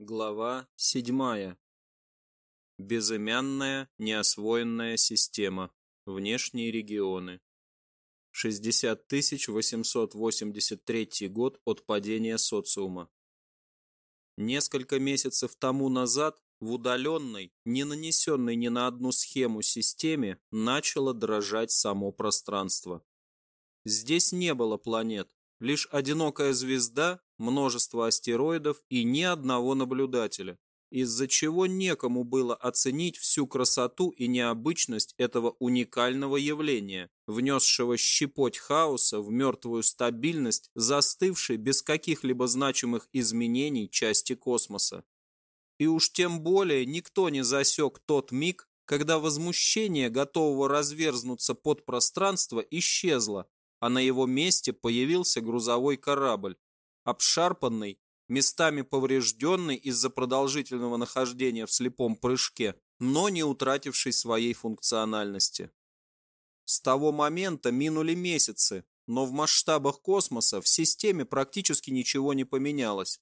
Глава 7. Безымянная неосвоенная система. Внешние регионы. 60 883 год от падения социума. Несколько месяцев тому назад в удаленной, не нанесенной ни на одну схему системе, начало дрожать само пространство. Здесь не было планет, лишь одинокая звезда множество астероидов и ни одного наблюдателя, из-за чего некому было оценить всю красоту и необычность этого уникального явления, внесшего щепоть хаоса в мертвую стабильность, застывшей без каких-либо значимых изменений части космоса. И уж тем более никто не засек тот миг, когда возмущение готового разверзнуться под пространство исчезло, а на его месте появился грузовой корабль, обшарпанный, местами поврежденный из-за продолжительного нахождения в слепом прыжке, но не утративший своей функциональности. С того момента минули месяцы, но в масштабах космоса в системе практически ничего не поменялось.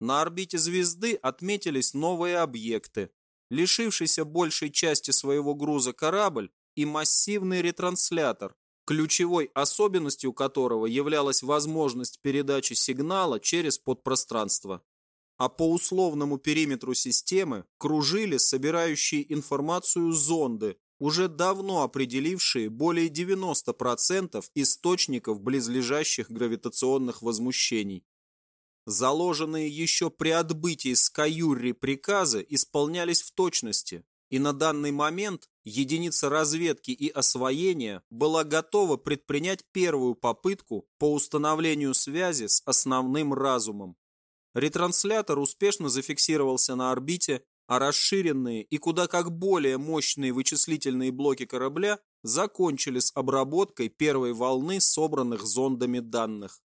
На орбите звезды отметились новые объекты, лишившийся большей части своего груза корабль и массивный ретранслятор, ключевой особенностью которого являлась возможность передачи сигнала через подпространство. А по условному периметру системы кружили собирающие информацию зонды, уже давно определившие более 90% источников близлежащих гравитационных возмущений. Заложенные еще при отбытии с Каюрри приказы исполнялись в точности, и на данный момент единица разведки и освоения была готова предпринять первую попытку по установлению связи с основным разумом. Ретранслятор успешно зафиксировался на орбите, а расширенные и куда как более мощные вычислительные блоки корабля закончили с обработкой первой волны собранных зондами данных.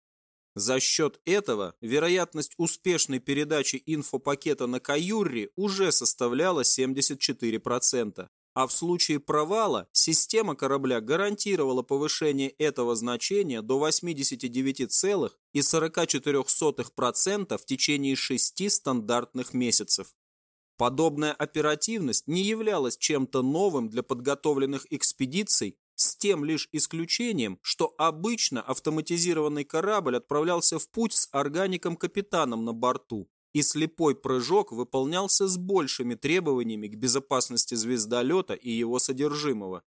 За счет этого вероятность успешной передачи инфопакета на Каюрри уже составляла 74%, а в случае провала система корабля гарантировала повышение этого значения до 89,44% в течение шести стандартных месяцев. Подобная оперативность не являлась чем-то новым для подготовленных экспедиций с тем лишь исключением, что обычно автоматизированный корабль отправлялся в путь с органиком-капитаном на борту, и слепой прыжок выполнялся с большими требованиями к безопасности звездолета и его содержимого.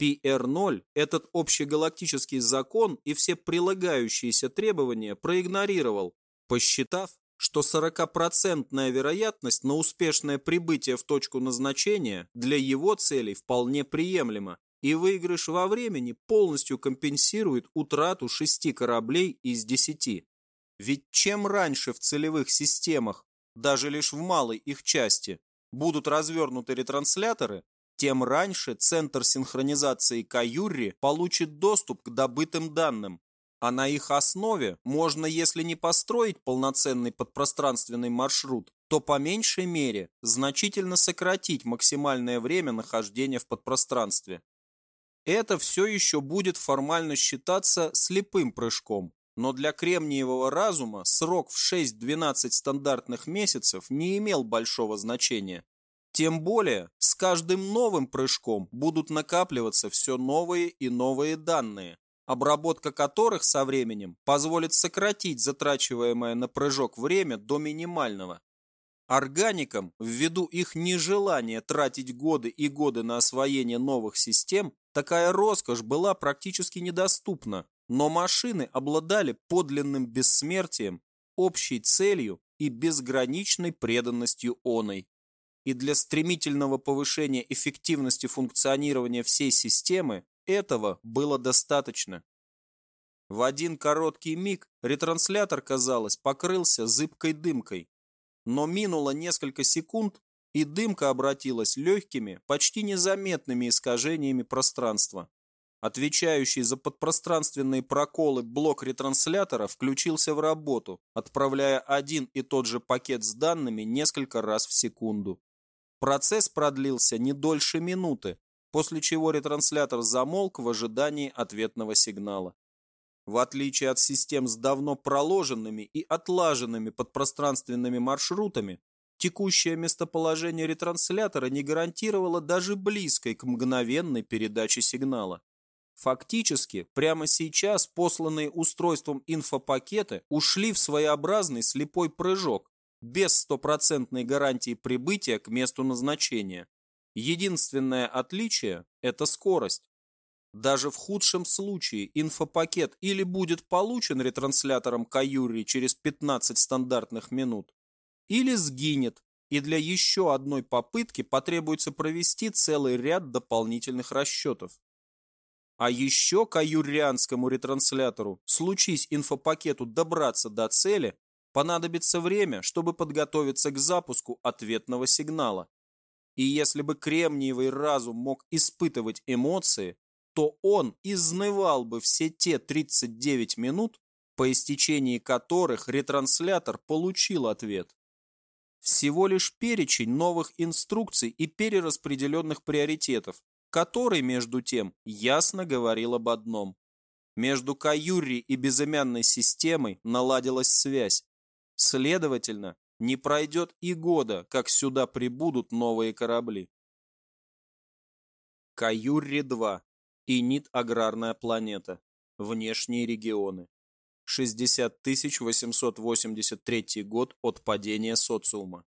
PR-0 этот общегалактический закон и все прилагающиеся требования проигнорировал, посчитав, что 40% вероятность на успешное прибытие в точку назначения для его целей вполне приемлема, и выигрыш во времени полностью компенсирует утрату шести кораблей из десяти. Ведь чем раньше в целевых системах, даже лишь в малой их части, будут развернуты ретрансляторы, тем раньше Центр синхронизации Каюрри получит доступ к добытым данным, а на их основе можно, если не построить полноценный подпространственный маршрут, то по меньшей мере значительно сократить максимальное время нахождения в подпространстве. Это все еще будет формально считаться слепым прыжком, но для кремниевого разума срок в 6-12 стандартных месяцев не имел большого значения. Тем более, с каждым новым прыжком будут накапливаться все новые и новые данные, обработка которых со временем позволит сократить затрачиваемое на прыжок время до минимального. Органикам, ввиду их нежелания тратить годы и годы на освоение новых систем, такая роскошь была практически недоступна, но машины обладали подлинным бессмертием, общей целью и безграничной преданностью оной. И для стремительного повышения эффективности функционирования всей системы этого было достаточно. В один короткий миг ретранслятор, казалось, покрылся зыбкой дымкой, но минуло несколько секунд, и дымка обратилась легкими, почти незаметными искажениями пространства. Отвечающий за подпространственные проколы блок ретранслятора включился в работу, отправляя один и тот же пакет с данными несколько раз в секунду. Процесс продлился не дольше минуты, после чего ретранслятор замолк в ожидании ответного сигнала. В отличие от систем с давно проложенными и отлаженными подпространственными маршрутами, текущее местоположение ретранслятора не гарантировало даже близкой к мгновенной передаче сигнала. Фактически, прямо сейчас посланные устройством инфопакеты ушли в своеобразный слепой прыжок, без стопроцентной гарантии прибытия к месту назначения. Единственное отличие – это скорость. Даже в худшем случае инфопакет или будет получен ретранслятором Каюри через 15 стандартных минут, или сгинет, и для еще одной попытки потребуется провести целый ряд дополнительных расчетов. А еще каюрианскому ретранслятору, случись инфопакету добраться до цели, понадобится время, чтобы подготовиться к запуску ответного сигнала. И если бы кремниевый разум мог испытывать эмоции, то он изнывал бы все те 39 минут, по истечении которых ретранслятор получил ответ. Всего лишь перечень новых инструкций и перераспределенных приоритетов, который, между тем, ясно говорил об одном. Между Каюри и безымянной системой наладилась связь. Следовательно, не пройдет и года, как сюда прибудут новые корабли. Каюри-2. Инит аграрная планета. Внешние регионы. 60 883 год от падения социума.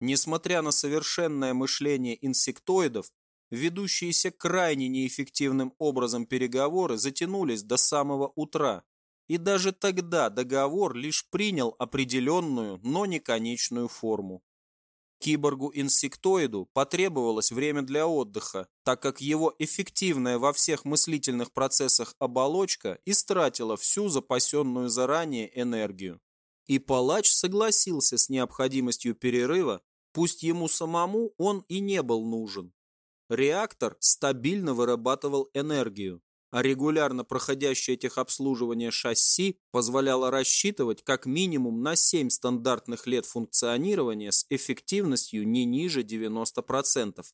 Несмотря на совершенное мышление инсектоидов, ведущиеся крайне неэффективным образом переговоры затянулись до самого утра, и даже тогда договор лишь принял определенную, но не конечную форму. Киборгу-инсектоиду потребовалось время для отдыха, так как его эффективная во всех мыслительных процессах оболочка истратила всю запасенную заранее энергию. И палач согласился с необходимостью перерыва, пусть ему самому он и не был нужен. Реактор стабильно вырабатывал энергию, а регулярно проходящее техобслуживание шасси позволяло рассчитывать как минимум на 7 стандартных лет функционирования с эффективностью не ниже 90%.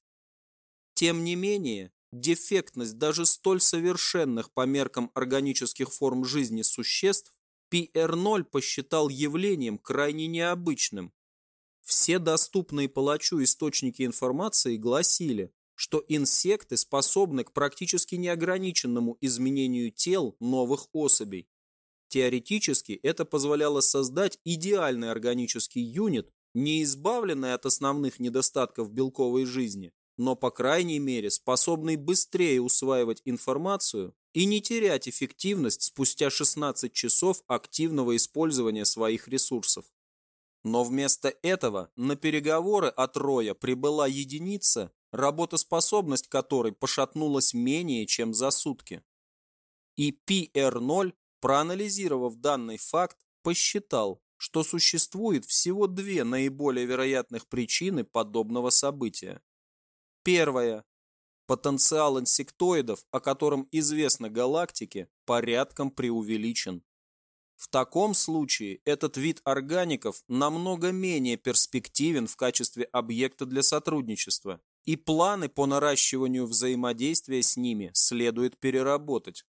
Тем не менее, дефектность даже столь совершенных по меркам органических форм жизни существ PR0 посчитал явлением крайне необычным. Все доступные палачу источники информации гласили, что инсекты способны к практически неограниченному изменению тел новых особей. Теоретически это позволяло создать идеальный органический юнит, не избавленный от основных недостатков белковой жизни, но, по крайней мере, способный быстрее усваивать информацию и не терять эффективность спустя 16 часов активного использования своих ресурсов. Но вместо этого на переговоры от Роя прибыла единица, работоспособность которой пошатнулась менее чем за сутки. И PR0, проанализировав данный факт, посчитал, что существует всего две наиболее вероятных причины подобного события. Первая. Потенциал инсектоидов, о котором известно галактике, порядком преувеличен. В таком случае этот вид органиков намного менее перспективен в качестве объекта для сотрудничества, и планы по наращиванию взаимодействия с ними следует переработать.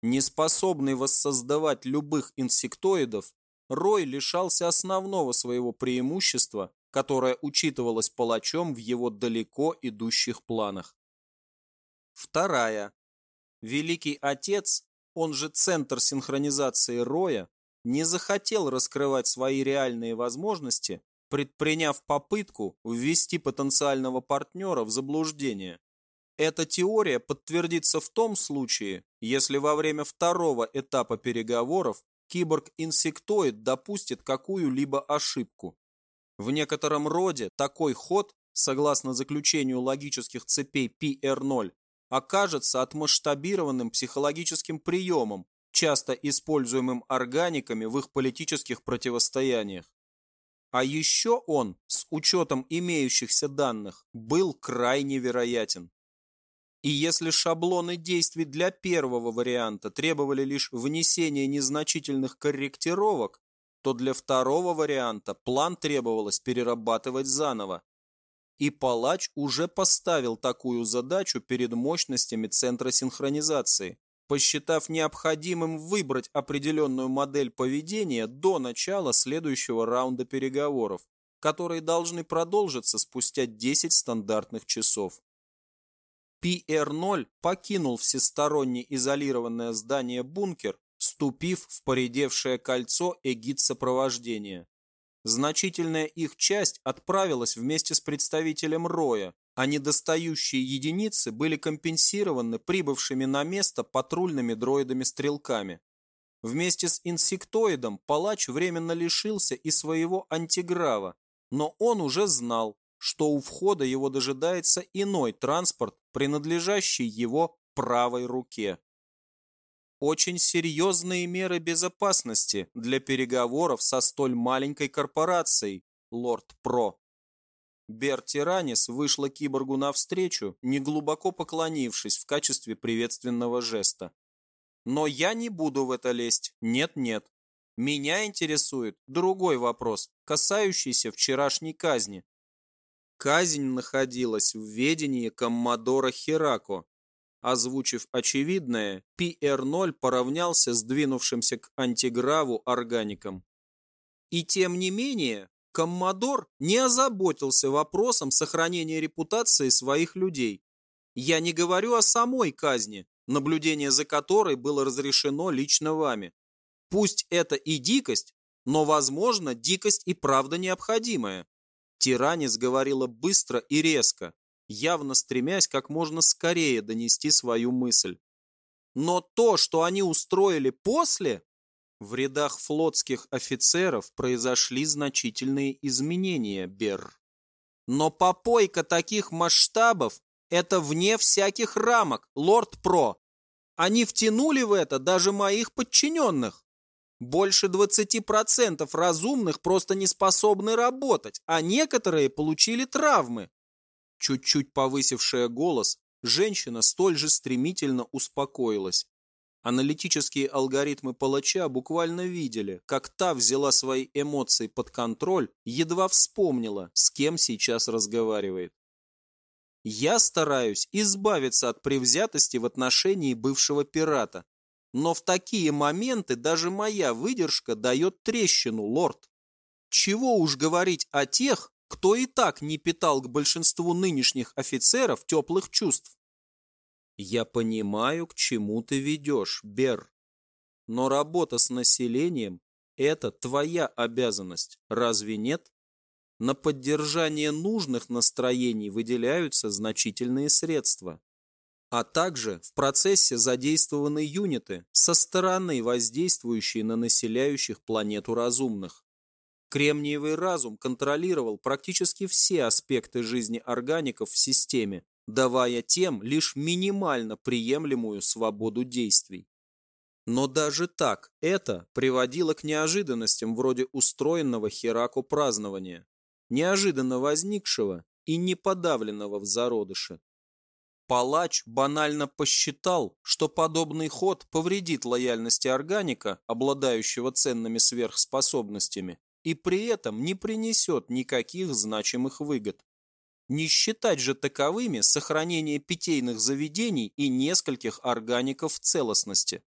Неспособный воссоздавать любых инсектоидов, Рой лишался основного своего преимущества, которое учитывалось палачом в его далеко идущих планах. Вторая. Великий Отец, он же Центр синхронизации Роя, не захотел раскрывать свои реальные возможности предприняв попытку ввести потенциального партнера в заблуждение. Эта теория подтвердится в том случае, если во время второго этапа переговоров киборг-инсектоид допустит какую-либо ошибку. В некотором роде такой ход, согласно заключению логических цепей PR0, окажется отмасштабированным психологическим приемом, часто используемым органиками в их политических противостояниях. А еще он, с учетом имеющихся данных, был крайне вероятен. И если шаблоны действий для первого варианта требовали лишь внесения незначительных корректировок, то для второго варианта план требовалось перерабатывать заново. И палач уже поставил такую задачу перед мощностями центра синхронизации, посчитав необходимым выбрать определенную модель поведения до начала следующего раунда переговоров, которые должны продолжиться спустя 10 стандартных часов. PR-0 покинул всесторонне изолированное здание бункер, ступив в поредевшее кольцо эгид сопровождения. Значительная их часть отправилась вместе с представителем Роя, а недостающие единицы были компенсированы прибывшими на место патрульными дроидами-стрелками. Вместе с инсектоидом палач временно лишился и своего антиграва, но он уже знал, что у входа его дожидается иной транспорт, принадлежащий его правой руке. Очень серьезные меры безопасности для переговоров со столь маленькой корпорацией, лорд Про. Берти Ранис вышла киборгу навстречу, неглубоко поклонившись в качестве приветственного жеста. Но я не буду в это лезть, нет-нет. Меня интересует другой вопрос, касающийся вчерашней казни. Казнь находилась в ведении коммодора Херако. Озвучив очевидное, PR-0 поравнялся с двинувшимся к антиграву органиком. И тем не менее, Коммодор не озаботился вопросом сохранения репутации своих людей. Я не говорю о самой казни, наблюдение за которой было разрешено лично вами. Пусть это и дикость, но, возможно, дикость и правда необходимая. Тиранец говорила быстро и резко, явно стремясь как можно скорее донести свою мысль. Но то, что они устроили после, в рядах флотских офицеров произошли значительные изменения, Берр. Но попойка таких масштабов – это вне всяких рамок, лорд Про. Они втянули в это даже моих подчиненных. Больше 20% разумных просто не способны работать, а некоторые получили травмы. Чуть-чуть повысившая голос, женщина столь же стремительно успокоилась. Аналитические алгоритмы палача буквально видели, как та взяла свои эмоции под контроль, едва вспомнила, с кем сейчас разговаривает. Я стараюсь избавиться от превзятости в отношении бывшего пирата, но в такие моменты даже моя выдержка дает трещину, лорд. Чего уж говорить о тех, кто и так не питал к большинству нынешних офицеров теплых чувств. Я понимаю, к чему ты ведешь, Бер. Но работа с населением – это твоя обязанность, разве нет? На поддержание нужных настроений выделяются значительные средства. А также в процессе задействованы юниты со стороны, воздействующие на населяющих планету разумных. Кремниевый разум контролировал практически все аспекты жизни органиков в системе, давая тем лишь минимально приемлемую свободу действий. Но даже так это приводило к неожиданностям вроде устроенного Хераку празднования, неожиданно возникшего и не подавленного в зародыше. Палач банально посчитал, что подобный ход повредит лояльности органика, обладающего ценными сверхспособностями, и при этом не принесет никаких значимых выгод. Не считать же таковыми сохранение питейных заведений и нескольких органиков в целостности.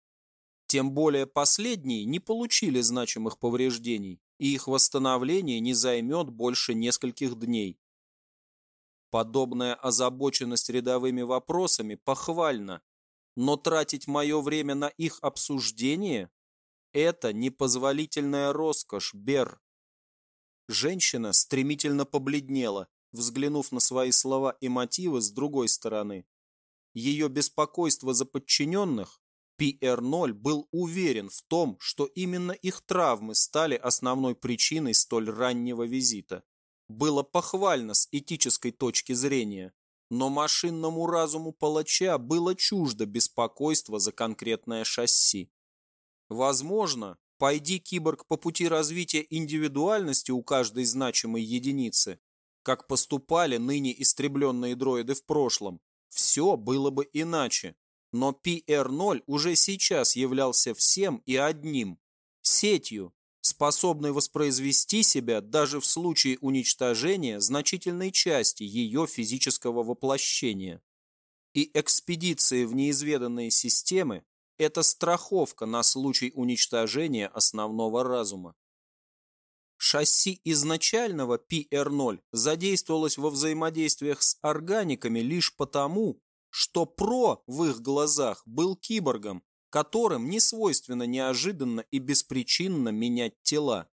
Тем более последние не получили значимых повреждений, и их восстановление не займет больше нескольких дней. Подобная озабоченность рядовыми вопросами похвальна, но тратить мое время на их обсуждение – это непозволительная роскошь, Бер. Женщина стремительно побледнела, взглянув на свои слова и мотивы с другой стороны. Ее беспокойство за подчиненных, PR-0 был уверен в том, что именно их травмы стали основной причиной столь раннего визита. Было похвально с этической точки зрения, но машинному разуму палача было чуждо беспокойство за конкретное шасси. Возможно, пойди киборг по пути развития индивидуальности у каждой значимой единицы, как поступали ныне истребленные дроиды в прошлом, все было бы иначе. Но PR-0 уже сейчас являлся всем и одним – сетью, способной воспроизвести себя даже в случае уничтожения значительной части ее физического воплощения. И экспедиции в неизведанные системы Это страховка на случай уничтожения основного разума. Шасси изначального PR0 задействовалось во взаимодействиях с органиками лишь потому, что ПРО в их глазах был киборгом, которым не свойственно неожиданно и беспричинно менять тела.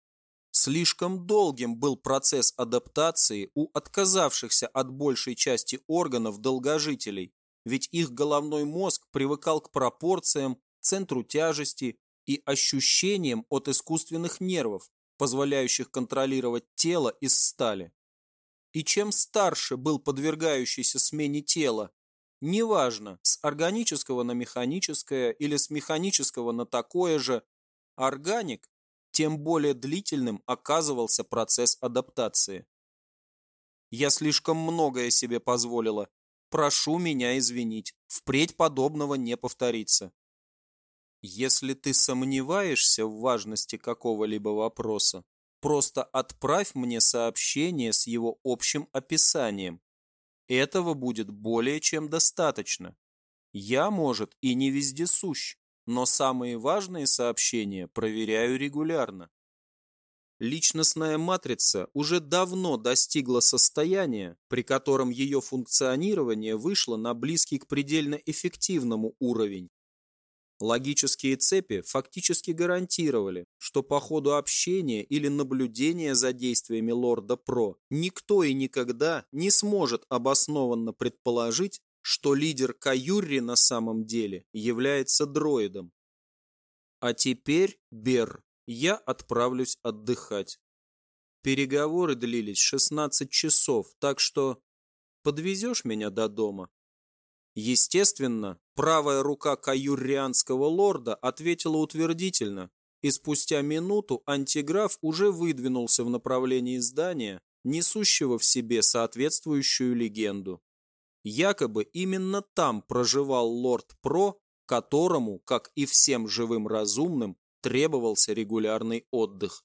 Слишком долгим был процесс адаптации у отказавшихся от большей части органов долгожителей, ведь их головной мозг привыкал к пропорциям, центру тяжести и ощущениям от искусственных нервов, позволяющих контролировать тело из стали. И чем старше был подвергающийся смене тела, неважно, с органического на механическое или с механического на такое же, органик, тем более длительным оказывался процесс адаптации. Я слишком многое себе позволила. Прошу меня извинить. Впредь подобного не повторится. Если ты сомневаешься в важности какого-либо вопроса, просто отправь мне сообщение с его общим описанием. Этого будет более чем достаточно. Я, может, и не вездесущ, но самые важные сообщения проверяю регулярно. Личностная матрица уже давно достигла состояния, при котором ее функционирование вышло на близкий к предельно эффективному уровень, Логические цепи фактически гарантировали, что по ходу общения или наблюдения за действиями лорда Про никто и никогда не сможет обоснованно предположить, что лидер Каюрри на самом деле является дроидом. А теперь, Бер, я отправлюсь отдыхать. Переговоры длились 16 часов, так что подвезешь меня до дома? Естественно, правая рука каюррианского лорда ответила утвердительно, и спустя минуту антиграф уже выдвинулся в направлении здания, несущего в себе соответствующую легенду. Якобы именно там проживал лорд Про, которому, как и всем живым разумным, требовался регулярный отдых.